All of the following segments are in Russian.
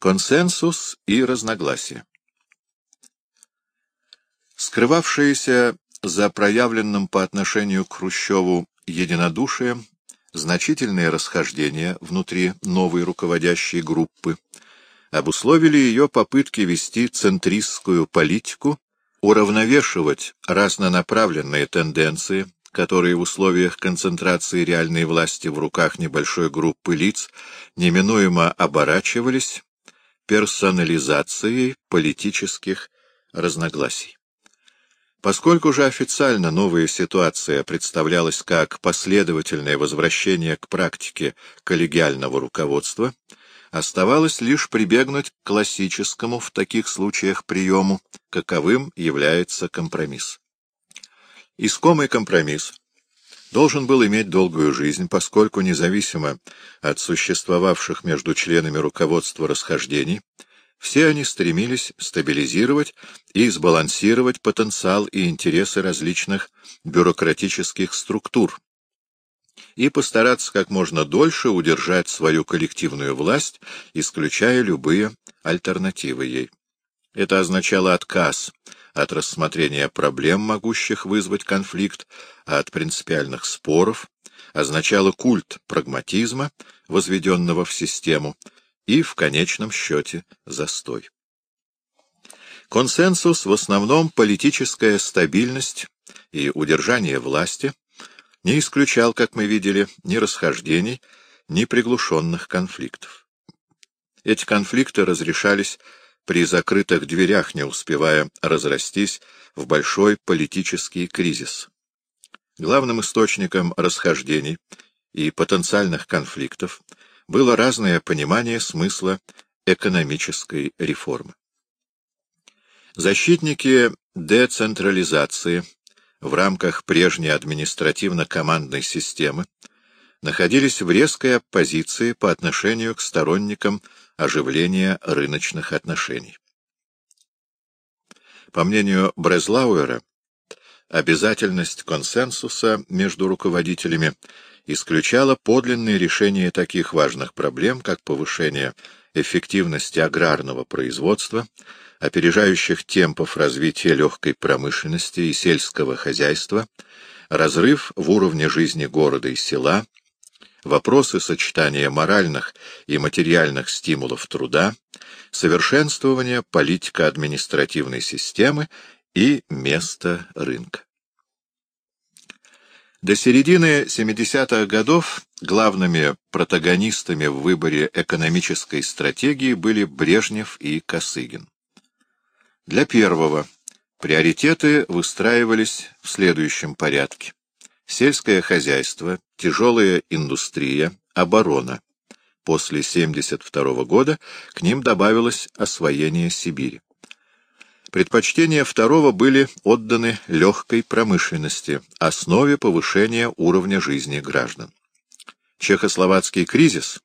Консенсус и разногласия. Скрывавшиеся за проявленным по отношению к Хрущеву единодушием значительные расхождения внутри новой руководящей группы обусловили ее попытки вести центристскую политику, уравновешивать разнонаправленные тенденции, которые в условиях концентрации реальной власти в руках небольшой группы лиц неминуемо оборачивались персонализацией политических разногласий. Поскольку же официально новая ситуация представлялась как последовательное возвращение к практике коллегиального руководства, оставалось лишь прибегнуть к классическому в таких случаях приему, каковым является компромисс. Искомый компромисс должен был иметь долгую жизнь, поскольку независимо от существовавших между членами руководства расхождений, все они стремились стабилизировать и сбалансировать потенциал и интересы различных бюрократических структур и постараться как можно дольше удержать свою коллективную власть, исключая любые альтернативы ей. Это означало отказ от рассмотрения проблем, могущих вызвать конфликт, от принципиальных споров, означало культ прагматизма, возведенного в систему, и, в конечном счете, застой. Консенсус в основном политическая стабильность и удержание власти не исключал, как мы видели, ни расхождений, ни приглушенных конфликтов. Эти конфликты разрешались при закрытых дверях, не успевая разрастись в большой политический кризис. Главным источником расхождений и потенциальных конфликтов было разное понимание смысла экономической реформы. Защитники децентрализации в рамках прежней административно-командной системы находились в резкой оппозиции по отношению к сторонникам оживления рыночных отношений. По мнению Брезлауэра, обязательность консенсуса между руководителями исключала подлинное решение таких важных проблем, как повышение эффективности аграрного производства, опережающих темпов развития легкой промышленности и сельского хозяйства, разрыв в уровне жизни города и села, вопросы сочетания моральных и материальных стимулов труда, совершенствование политико-административной системы и места рынка. До середины 70-х годов главными протагонистами в выборе экономической стратегии были Брежнев и Косыгин. Для первого приоритеты выстраивались в следующем порядке. Сельское хозяйство, тяжелая индустрия, оборона. После 72 года к ним добавилось освоение Сибири. Предпочтения второго были отданы легкой промышленности, основе повышения уровня жизни граждан. Чехословацкий кризис,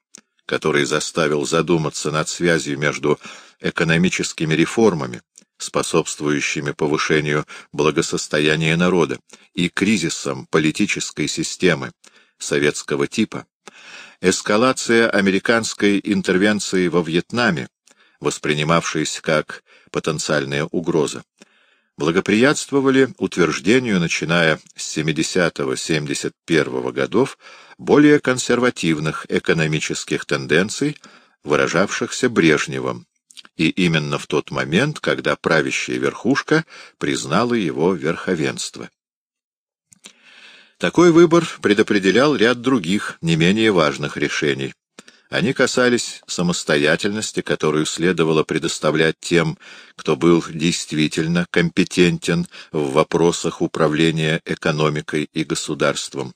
который заставил задуматься над связью между экономическими реформами, способствующими повышению благосостояния народа, и кризисом политической системы советского типа, эскалация американской интервенции во Вьетнаме, воспринимавшаяся как потенциальная угроза, благоприятствовали утверждению, начиная с 70-71 годов, более консервативных экономических тенденций, выражавшихся Брежневым, и именно в тот момент, когда правящая верхушка признала его верховенство. Такой выбор предопределял ряд других, не менее важных решений. Они касались самостоятельности, которую следовало предоставлять тем, кто был действительно компетентен в вопросах управления экономикой и государством.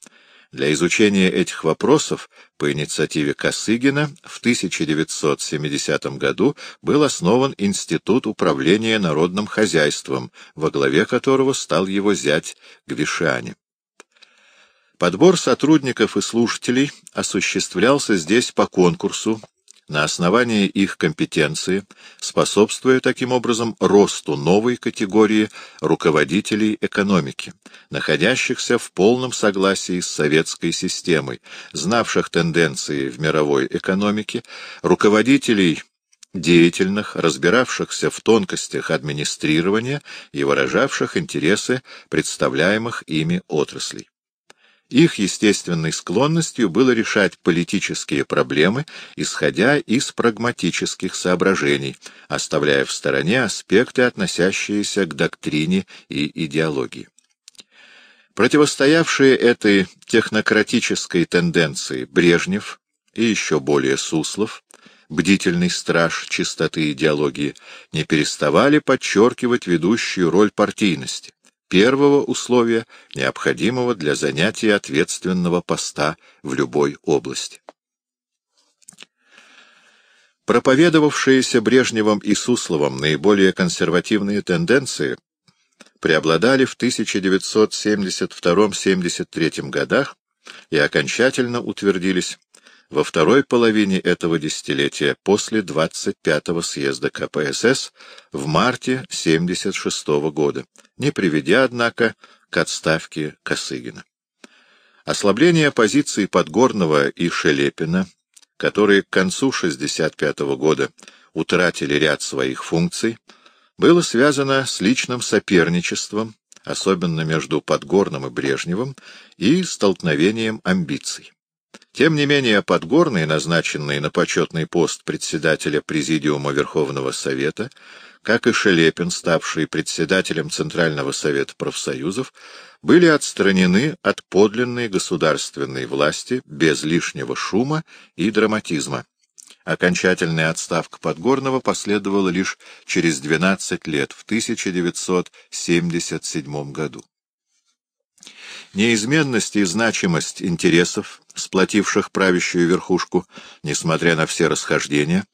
Для изучения этих вопросов по инициативе Косыгина в 1970 году был основан Институт управления народным хозяйством, во главе которого стал его зять Гвишани. Подбор сотрудников и слушателей осуществлялся здесь по конкурсу, на основании их компетенции, способствуя таким образом росту новой категории руководителей экономики, находящихся в полном согласии с советской системой, знавших тенденции в мировой экономике, руководителей деятельных, разбиравшихся в тонкостях администрирования и выражавших интересы представляемых ими отраслей. Их естественной склонностью было решать политические проблемы, исходя из прагматических соображений, оставляя в стороне аспекты, относящиеся к доктрине и идеологии. Противостоявшие этой технократической тенденции Брежнев и еще более Суслов, бдительный страж чистоты идеологии, не переставали подчеркивать ведущую роль партийности первого условия, необходимого для занятия ответственного поста в любой области. Проповедовавшиеся Брежневым и Сусловым наиболее консервативные тенденции преобладали в 1972-73 годах и окончательно утвердились во второй половине этого десятилетия после 25-го съезда КПСС в марте 1976 года, не приведя, однако, к отставке Косыгина. Ослабление позиций Подгорного и Шелепина, которые к концу 1965 года утратили ряд своих функций, было связано с личным соперничеством, особенно между Подгорным и Брежневым, и столкновением амбиций. Тем не менее, Подгорный, назначенный на почетный пост председателя Президиума Верховного Совета, как и Шелепин, ставший председателем Центрального Совета профсоюзов, были отстранены от подлинной государственной власти без лишнего шума и драматизма. Окончательная отставка Подгорного последовала лишь через 12 лет, в 1977 году. Неизменность и значимость интересов, сплотивших правящую верхушку, несмотря на все расхождения,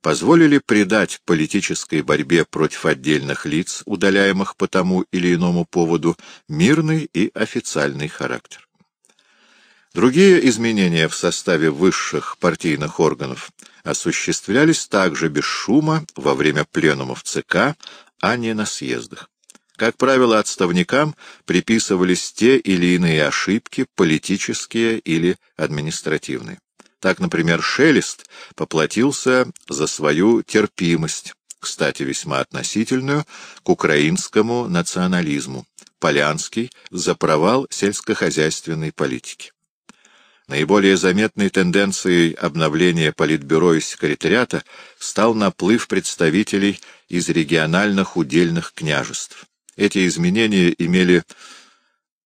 позволили придать политической борьбе против отдельных лиц, удаляемых по тому или иному поводу, мирный и официальный характер. Другие изменения в составе высших партийных органов осуществлялись также без шума во время пленумов ЦК, а не на съездах. Как правило, отставникам приписывались те или иные ошибки, политические или административные. Так, например, Шелест поплатился за свою терпимость, кстати, весьма относительную, к украинскому национализму, Полянский — за провал сельскохозяйственной политики. Наиболее заметной тенденцией обновления Политбюро и секретариата стал наплыв представителей из региональных удельных княжеств. Эти изменения имели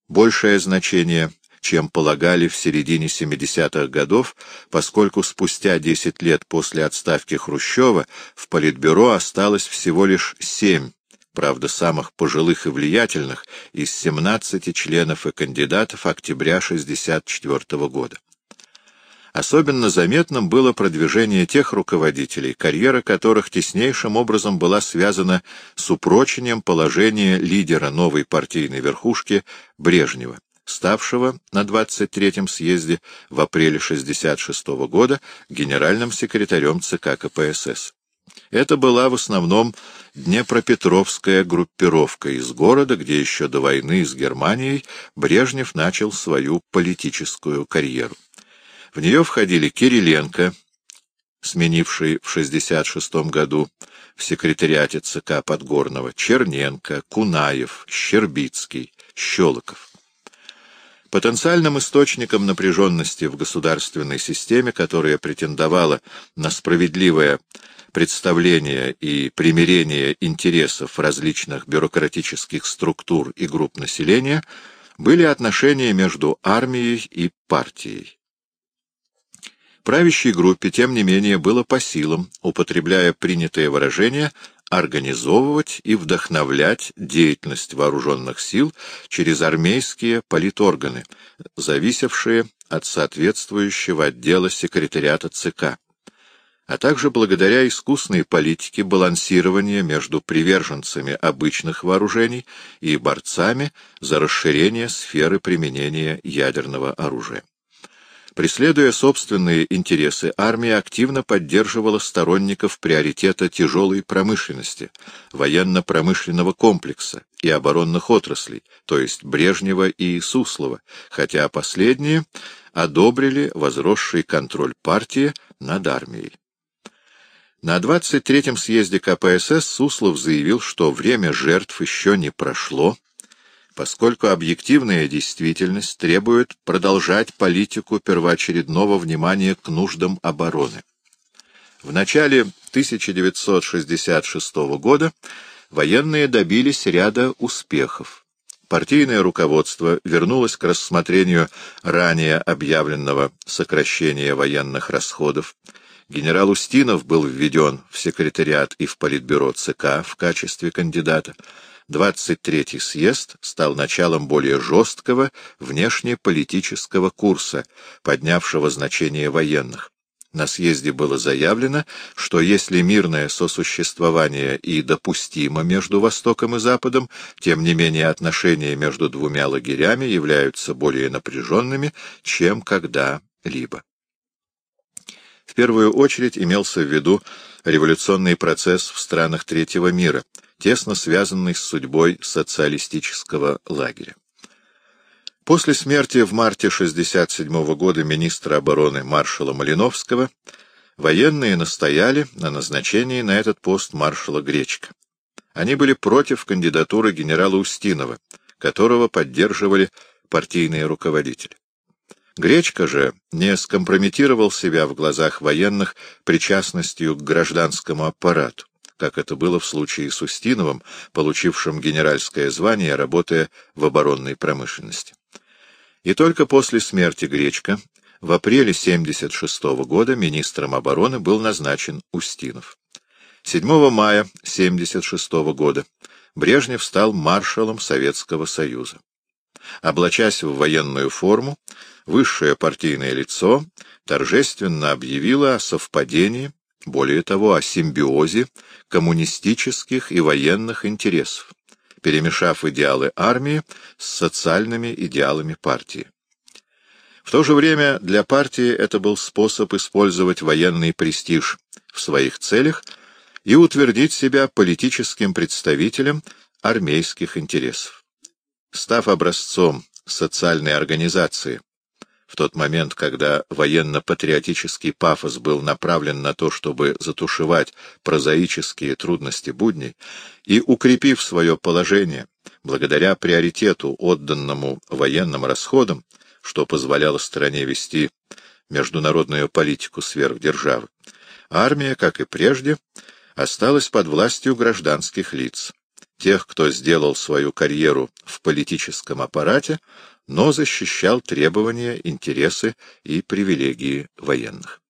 большее значение, чем полагали в середине 70-х годов, поскольку спустя 10 лет после отставки Хрущева в Политбюро осталось всего лишь семь, правда, самых пожилых и влиятельных, из 17 членов и кандидатов октября 1964 года. Особенно заметным было продвижение тех руководителей, карьера которых теснейшим образом была связана с упрочением положения лидера новой партийной верхушки Брежнева, ставшего на 23-м съезде в апреле 1966 года генеральным секретарем ЦК КПСС. Это была в основном Днепропетровская группировка из города, где еще до войны с Германией Брежнев начал свою политическую карьеру. В нее входили Кириленко, сменивший в 1966 году в секретариате ЦК Подгорного, Черненко, Кунаев, Щербицкий, Щелоков. Потенциальным источником напряженности в государственной системе, которая претендовала на справедливое представление и примирение интересов различных бюрократических структур и групп населения, были отношения между армией и партией. Правящей группе, тем не менее, было по силам, употребляя принятое выражение, организовывать и вдохновлять деятельность вооруженных сил через армейские политорганы, зависевшие от соответствующего отдела секретариата ЦК, а также благодаря искусной политике балансирования между приверженцами обычных вооружений и борцами за расширение сферы применения ядерного оружия. Преследуя собственные интересы, армия активно поддерживала сторонников приоритета тяжелой промышленности, военно-промышленного комплекса и оборонных отраслей, то есть Брежнева и Суслова, хотя последние одобрили возросший контроль партии над армией. На 23-м съезде КПСС Суслов заявил, что время жертв еще не прошло, поскольку объективная действительность требует продолжать политику первоочередного внимания к нуждам обороны. В начале 1966 года военные добились ряда успехов. Партийное руководство вернулось к рассмотрению ранее объявленного сокращения военных расходов, Генерал Устинов был введен в секретариат и в политбюро ЦК в качестве кандидата. 23-й съезд стал началом более жесткого внешнеполитического курса, поднявшего значение военных. На съезде было заявлено, что если мирное сосуществование и допустимо между Востоком и Западом, тем не менее отношения между двумя лагерями являются более напряженными, чем когда-либо. В первую очередь имелся в виду революционный процесс в странах третьего мира, тесно связанный с судьбой социалистического лагеря. После смерти в марте 1967 года министра обороны маршала Малиновского военные настояли на назначении на этот пост маршала Гречка. Они были против кандидатуры генерала Устинова, которого поддерживали партийные руководители. Гречка же не скомпрометировал себя в глазах военных причастностью к гражданскому аппарату, как это было в случае с Устиновым, получившим генеральское звание, работая в оборонной промышленности. И только после смерти Гречка в апреле 1976 года министром обороны был назначен Устинов. 7 мая 1976 года Брежнев стал маршалом Советского Союза. Облачась в военную форму, высшее партийное лицо торжественно объявило о совпадении, более того, о симбиозе коммунистических и военных интересов, перемешав идеалы армии с социальными идеалами партии. В то же время для партии это был способ использовать военный престиж в своих целях и утвердить себя политическим представителем армейских интересов. Став образцом социальной организации, в тот момент, когда военно-патриотический пафос был направлен на то, чтобы затушевать прозаические трудности будней, и, укрепив свое положение, благодаря приоритету, отданному военным расходам, что позволяло стране вести международную политику сверхдержавы, армия, как и прежде, осталась под властью гражданских лиц, тех, кто сделал свою карьеру в политическом аппарате, но защищал требования, интересы и привилегии военных.